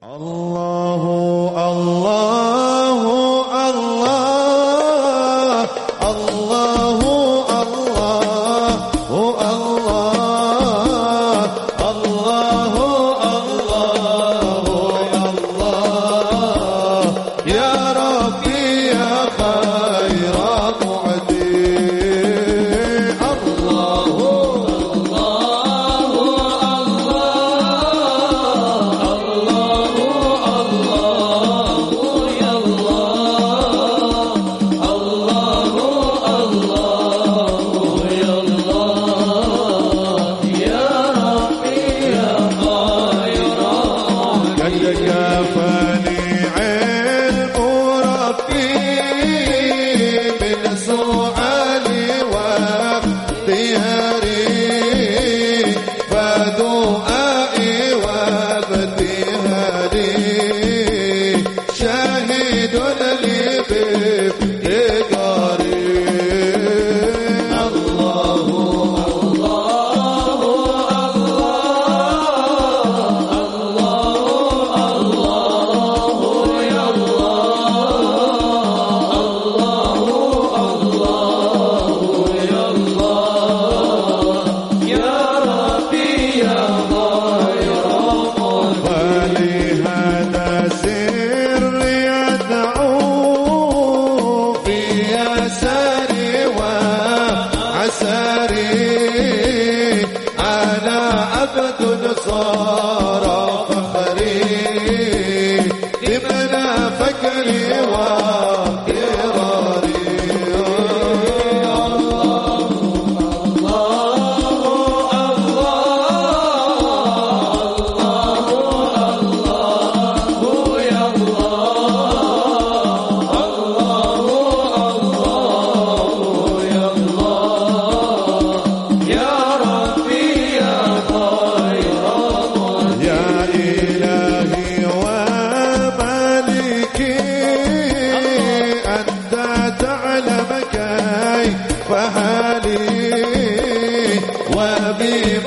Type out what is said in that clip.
Allah. Oh, فهالي Baby.